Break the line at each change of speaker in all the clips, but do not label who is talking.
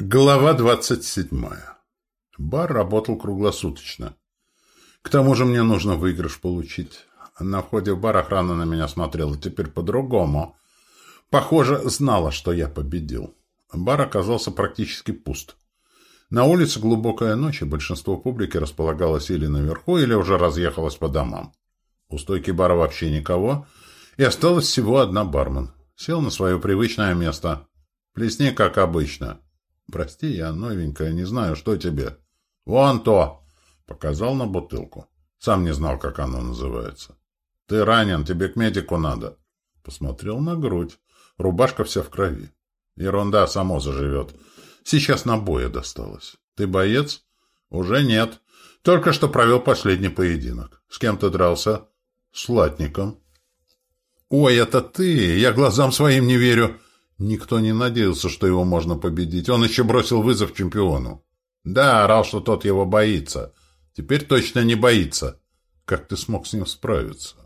Глава двадцать седьмая. Бар работал круглосуточно. К тому же мне нужно выигрыш получить. На входе в бар охрана на меня смотрела теперь по-другому. Похоже, знала, что я победил. Бар оказался практически пуст. На улице глубокая ночь, и большинство публики располагалось или наверху, или уже разъехалось по домам. У стойки бара вообще никого, и осталась всего одна бармен. Сел на свое привычное место. Плесни, как обычно. «Прости, я новенькая, не знаю, что тебе». «Вон то!» — показал на бутылку. Сам не знал, как оно называется. «Ты ранен, тебе к медику надо». Посмотрел на грудь. Рубашка вся в крови. Ерунда, само заживет. Сейчас на бое досталось. Ты боец? Уже нет. Только что провел последний поединок. С кем ты дрался? С латником. Ой, это ты! Я глазам своим не верю. Никто не надеялся, что его можно победить. Он еще бросил вызов чемпиону. Да, орал, что тот его боится. Теперь точно не боится. Как ты смог с ним справиться?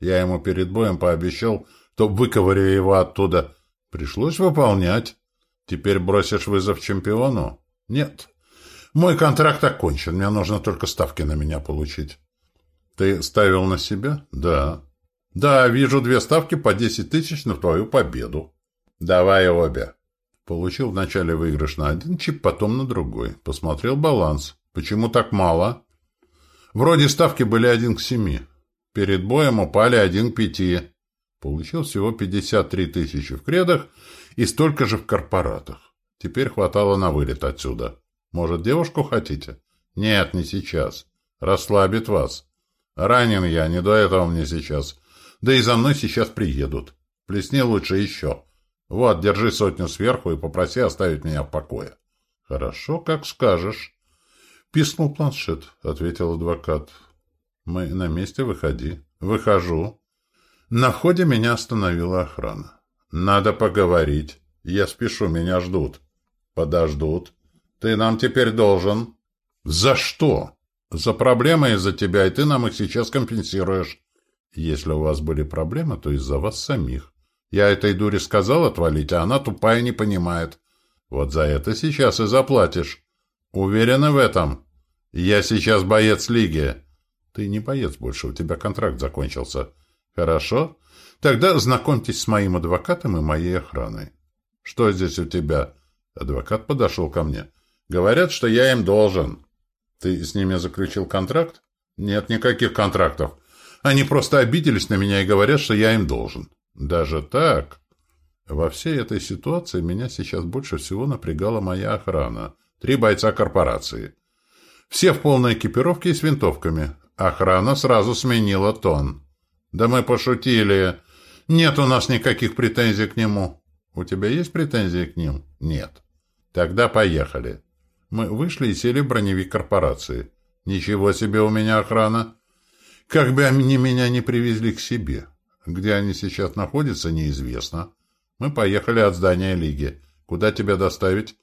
Я ему перед боем пообещал, что выковырю его оттуда. Пришлось выполнять. Теперь бросишь вызов чемпиону? Нет. Мой контракт окончен. Мне нужно только ставки на меня получить. Ты ставил на себя? Да. Да, вижу две ставки по десять тысяч на твою победу. «Давай обе». Получил вначале выигрыш на один чип, потом на другой. Посмотрел баланс. Почему так мало? Вроде ставки были один к семи. Перед боем упали один к пяти. Получил всего 53 тысячи в кредах и столько же в корпоратах. Теперь хватало на вылет отсюда. Может, девушку хотите? Нет, не сейчас. Расслабит вас. Ранен я, не до этого мне сейчас. Да и за мной сейчас приедут. Плесни лучше еще. Вот, держи сотню сверху и попроси оставить меня в покое. — Хорошо, как скажешь. — Писнул планшет, — ответил адвокат. — Мы на месте, выходи. — Выхожу. На входе меня остановила охрана. — Надо поговорить. Я спешу, меня ждут. — Подождут. Ты нам теперь должен. — За что? — За проблемы из-за тебя, и ты нам их сейчас компенсируешь. Если у вас были проблемы, то из-за вас самих. Я этой дуре сказал отвалить, а она тупая не понимает. Вот за это сейчас и заплатишь. Уверена в этом? Я сейчас боец лиги. Ты не боец больше, у тебя контракт закончился. Хорошо? Тогда знакомьтесь с моим адвокатом и моей охраной. Что здесь у тебя? Адвокат подошел ко мне. Говорят, что я им должен. Ты с ними заключил контракт? Нет никаких контрактов. Они просто обиделись на меня и говорят, что я им должен. Даже так? Во всей этой ситуации меня сейчас больше всего напрягала моя охрана. Три бойца корпорации. Все в полной экипировке и с винтовками. Охрана сразу сменила тон. «Да мы пошутили. Нет у нас никаких претензий к нему». «У тебя есть претензии к ним?» «Нет». «Тогда поехали». Мы вышли и сели в броневик корпорации. «Ничего себе у меня охрана!» «Как бы они меня не привезли к себе!» Где они сейчас находятся, неизвестно. Мы поехали от здания Лиги. Куда тебя доставить?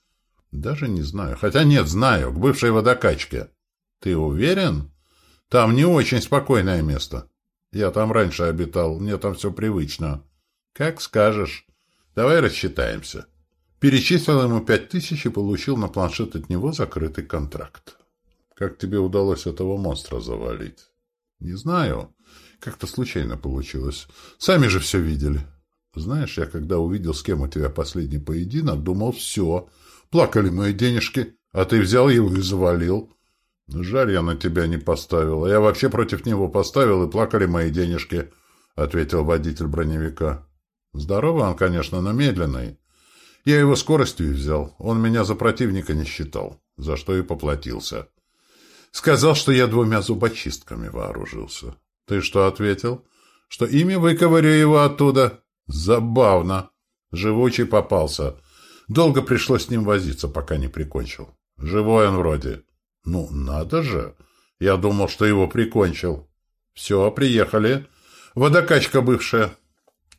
Даже не знаю. Хотя нет, знаю. К бывшей водокачке. Ты уверен? Там не очень спокойное место. Я там раньше обитал. Мне там все привычно. Как скажешь. Давай рассчитаемся. Перечислил ему пять тысяч и получил на планшет от него закрытый контракт. Как тебе удалось этого монстра завалить? Не знаю. Как-то случайно получилось. Сами же все видели. Знаешь, я когда увидел, с кем у тебя последний поединок, думал, все. Плакали мои денежки, а ты взял его и завалил. Жаль, я на тебя не поставил. А я вообще против него поставил, и плакали мои денежки, — ответил водитель броневика. Здоровый он, конечно, но медленный. Я его скоростью взял. Он меня за противника не считал, за что и поплатился. Сказал, что я двумя зубочистками вооружился. Ты что ответил? Что ими выковырю его оттуда? Забавно. Живучий попался. Долго пришлось с ним возиться, пока не прикончил. Живой он вроде. Ну, надо же. Я думал, что его прикончил. Все, приехали. Водокачка бывшая.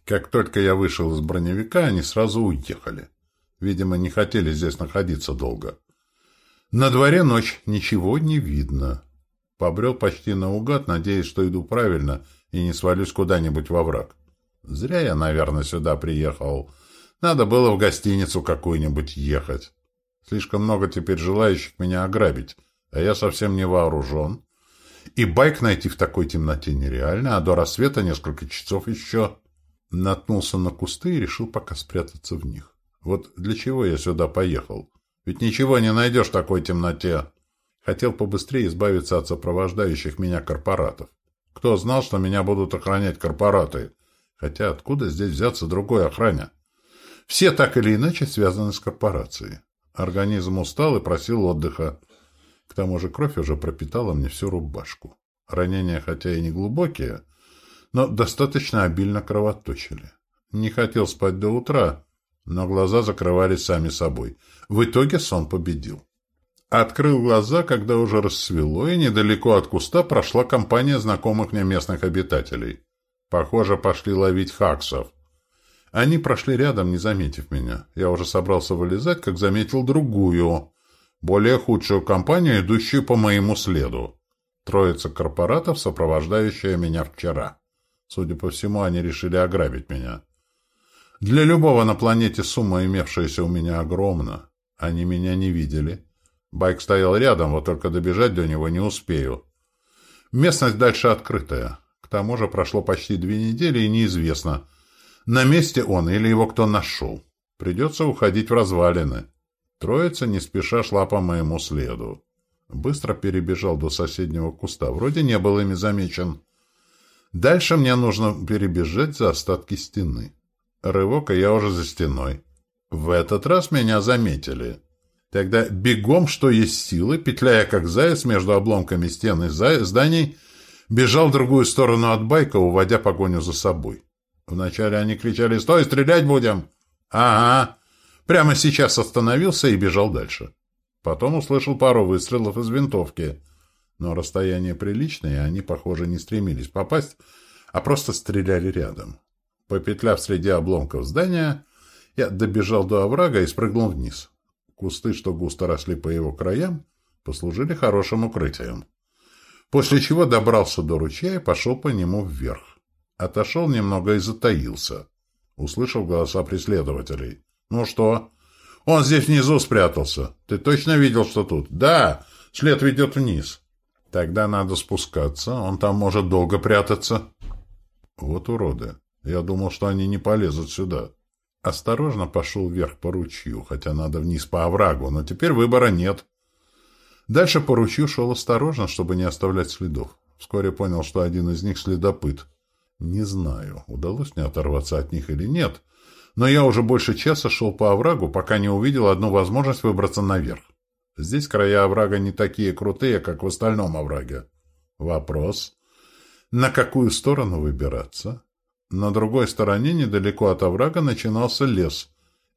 Как только я вышел из броневика, они сразу уехали. Видимо, не хотели здесь находиться долго. На дворе ночь, ничего не видно. Побрел почти наугад, надеясь, что иду правильно и не свалюсь куда-нибудь во враг. Зря я, наверное, сюда приехал. Надо было в гостиницу какую-нибудь ехать. Слишком много теперь желающих меня ограбить, а я совсем не вооружен. И байк найти в такой темноте нереально, а до рассвета несколько часов еще. Наткнулся на кусты и решил пока спрятаться в них. Вот для чего я сюда поехал? Ведь ничего не найдешь в такой темноте. Хотел побыстрее избавиться от сопровождающих меня корпоратов. Кто знал, что меня будут охранять корпораты? Хотя откуда здесь взяться другой охране? Все так или иначе связаны с корпорацией. Организм устал и просил отдыха. К тому же кровь уже пропитала мне всю рубашку. Ранения, хотя и не глубокие, но достаточно обильно кровоточили. Не хотел спать до утра, но глаза закрывались сами собой. В итоге сон победил. Открыл глаза, когда уже рассвело, и недалеко от куста прошла компания знакомых мне местных обитателей. Похоже, пошли ловить хаксов. Они прошли рядом, не заметив меня. Я уже собрался вылезать, как заметил другую, более худшую компанию, идущую по моему следу. Троица корпоратов, сопровождающая меня вчера. Судя по всему, они решили ограбить меня. Для любого на планете сумма, имевшаяся у меня, огромна. Они меня не видели. Байк стоял рядом, вот только добежать до него не успею. Местность дальше открытая. К тому же прошло почти две недели, и неизвестно, на месте он или его кто нашел. Придется уходить в развалины. Троица не спеша шла по моему следу. Быстро перебежал до соседнего куста. Вроде не был ими замечен. Дальше мне нужно перебежать за остатки стены. Рывок, и я уже за стеной. В этот раз меня заметили. Тогда бегом, что есть силы, петляя как заяц между обломками стен и зданий, бежал в другую сторону от байка, уводя погоню за собой. Вначале они кричали «Стой, стрелять будем!» «Ага!» Прямо сейчас остановился и бежал дальше. Потом услышал пару выстрелов из винтовки. Но расстояние приличное, и они, похоже, не стремились попасть, а просто стреляли рядом. Попетляв среди обломков здания, я добежал до оврага и спрыгнул вниз. Кусты, что густо росли по его краям, послужили хорошим укрытием. После чего добрался до ручья и пошел по нему вверх. Отошел немного и затаился. Услышал голоса преследователей. «Ну что?» «Он здесь внизу спрятался. Ты точно видел, что тут?» «Да! След ведет вниз». «Тогда надо спускаться. Он там может долго прятаться». «Вот уроды. Я думал, что они не полезут сюда». Осторожно пошел вверх по ручью, хотя надо вниз по оврагу, но теперь выбора нет. Дальше по ручью шел осторожно, чтобы не оставлять следов. Вскоре понял, что один из них следопыт. Не знаю, удалось мне оторваться от них или нет, но я уже больше часа шел по оврагу, пока не увидел одну возможность выбраться наверх. Здесь края оврага не такие крутые, как в остальном овраге. Вопрос, на какую сторону выбираться? На другой стороне, недалеко от оврага, начинался лес,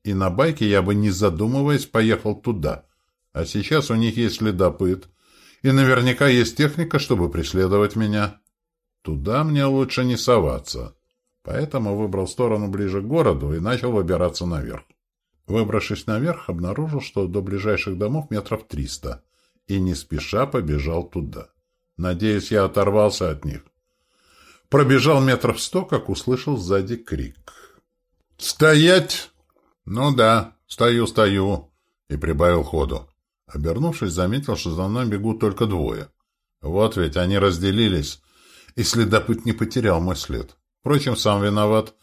и на байке я бы, не задумываясь, поехал туда. А сейчас у них есть следопыт, и наверняка есть техника, чтобы преследовать меня. Туда мне лучше не соваться. Поэтому выбрал сторону ближе к городу и начал выбираться наверх. Выбравшись наверх, обнаружил, что до ближайших домов метров триста, и не спеша побежал туда. Надеюсь, я оторвался от них. Пробежал метров сто, как услышал сзади крик. «Стоять!» «Ну да, стою, стою!» И прибавил ходу. Обернувшись, заметил, что за мной бегут только двое. Вот ведь они разделились, и следопыт не потерял мой след. Впрочем, сам виноват.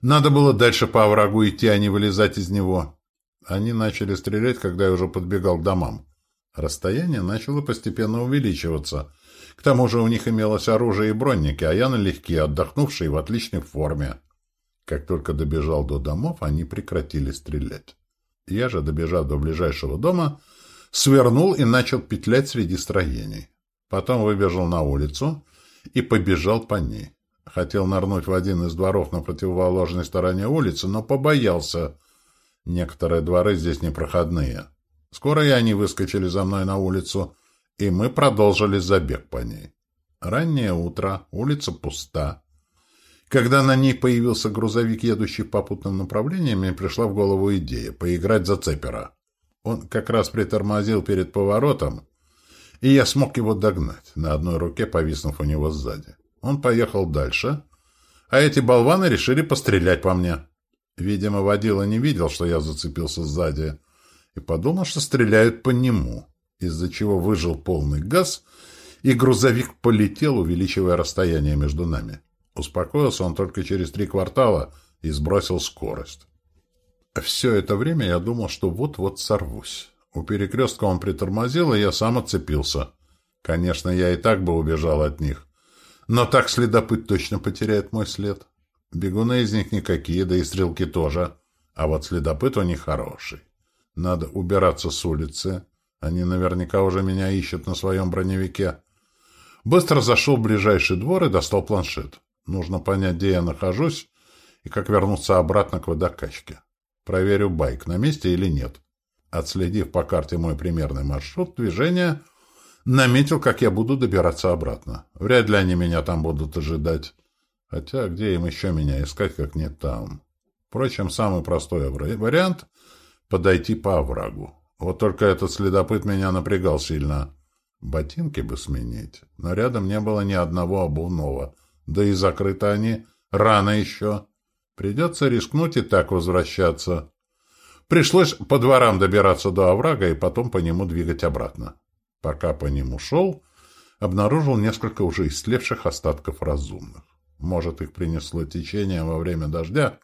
Надо было дальше по оврагу идти, а не вылезать из него. Они начали стрелять, когда я уже подбегал к домам. Расстояние начало постепенно увеличиваться — к тому же у них имелось оружие и бронники, а я налегке, отдохнувший в отличной форме. Как только добежал до домов, они прекратили стрелять. Я же, добежав до ближайшего дома, свернул и начал петлять среди строений. Потом выбежал на улицу и побежал по ней. Хотел нырнуть в один из дворов на противоположной стороне улицы, но побоялся. Некоторые дворы здесь непроходные. Скоро и они выскочили за мной на улицу — и мы продолжили забег по ней. Раннее утро, улица пуста. Когда на ней появился грузовик, едущий попутным направлением, мне пришла в голову идея поиграть за цепера. Он как раз притормозил перед поворотом, и я смог его догнать, на одной руке повиснув у него сзади. Он поехал дальше, а эти болваны решили пострелять по мне. Видимо, водила не видел, что я зацепился сзади, и подумал, что стреляют по нему, из-за чего выжил полный газ, и грузовик полетел, увеличивая расстояние между нами. Успокоился он только через три квартала и сбросил скорость. Все это время я думал, что вот-вот сорвусь. У перекрестка он притормозил, и я сам отцепился. Конечно, я и так бы убежал от них. Но так следопыт точно потеряет мой след. Бегуны из них никакие, да и стрелки тоже. А вот следопыт у них хороший. Надо убираться с улицы. Они наверняка уже меня ищут на своем броневике. Быстро зашел в ближайший двор и достал планшет. Нужно понять, где я нахожусь и как вернуться обратно к водокачке. Проверю байк, на месте или нет. Отследив по карте мой примерный маршрут движения, наметил, как я буду добираться обратно. Вряд ли они меня там будут ожидать. Хотя где им еще меня искать, как не там? Впрочем, самый простой вариант — подойти по оврагу. Вот только этот следопыт меня напрягал сильно. Ботинки бы сменить, но рядом не было ни одного обувного. Да и закрыты они. Рано еще. Придется рискнуть и так возвращаться. Пришлось по дворам добираться до оврага и потом по нему двигать обратно. Пока по нему шел, обнаружил несколько уже истлевших остатков разумных. Может, их принесло течение во время дождя,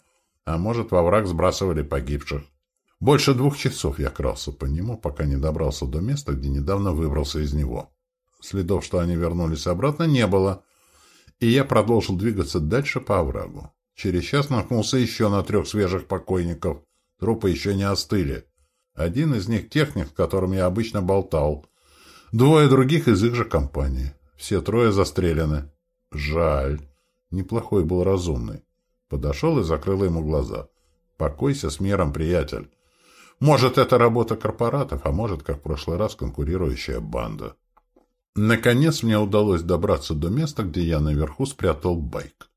а может, во враг сбрасывали погибших. Больше двух часов я крался по нему, пока не добрался до места, где недавно выбрался из него. Следов, что они вернулись обратно, не было, и я продолжил двигаться дальше по оврагу. Через час наткнулся еще на трех свежих покойников. Трупы еще не остыли. Один из них техник, с которым я обычно болтал. Двое других из их же компании. Все трое застрелены. Жаль. Неплохой был разумный. Подошел и закрыл ему глаза. Покойся с миром, приятель. Может, это работа корпоратов, а может, как в прошлый раз, конкурирующая банда. Наконец мне удалось добраться до места, где я наверху спрятал байк.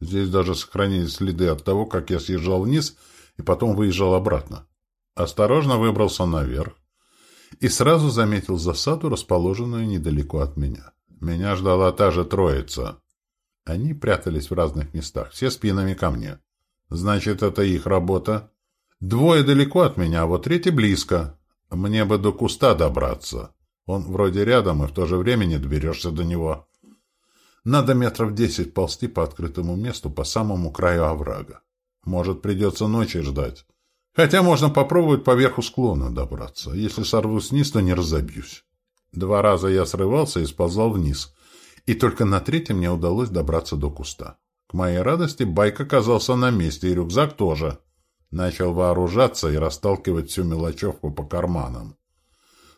Здесь даже сохранились следы от того, как я съезжал вниз и потом выезжал обратно. Осторожно выбрался наверх и сразу заметил засаду, расположенную недалеко от меня. Меня ждала та же троица. Они прятались в разных местах, все спинами ко мне. Значит, это их работа. Двое далеко от меня, а вот третий близко. Мне бы до куста добраться. Он вроде рядом, и в то же время не доберешься до него. Надо метров десять ползти по открытому месту по самому краю оврага. Может, придется ночи ждать. Хотя можно попробовать по верху склона добраться. Если сорвусь вниз, то не разобьюсь. Два раза я срывался и сползал вниз. И только на третьем мне удалось добраться до куста. К моей радости байк оказался на месте, и рюкзак тоже. Начал вооружаться и расталкивать всю мелочевку по карманам.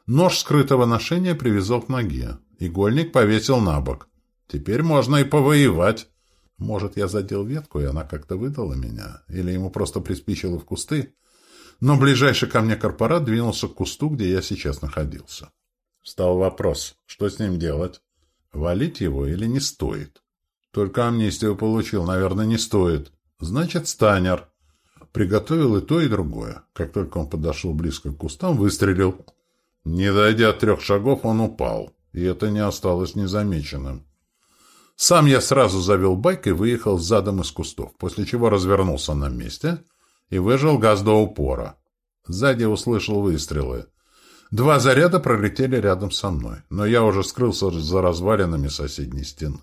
Нож скрытого ношения привязал к ноге. Игольник повесил на бок. Теперь можно и повоевать. Может, я задел ветку, и она как-то выдала меня? Или ему просто приспичило в кусты? Но ближайший ко мне корпорат двинулся к кусту, где я сейчас находился. Стал вопрос, что с ним делать? Валить его или не стоит? Только амнистию получил, наверное, не стоит. Значит, станер. Приготовил и то, и другое. Как только он подошел близко к кустам, выстрелил. Не дойдя трех шагов, он упал. И это не осталось незамеченным. Сам я сразу завел байк и выехал задом из кустов, после чего развернулся на месте и выжил газ до упора. Сзади услышал выстрелы. Два заряда пролетели рядом со мной, но я уже скрылся за развалинами соседней стены.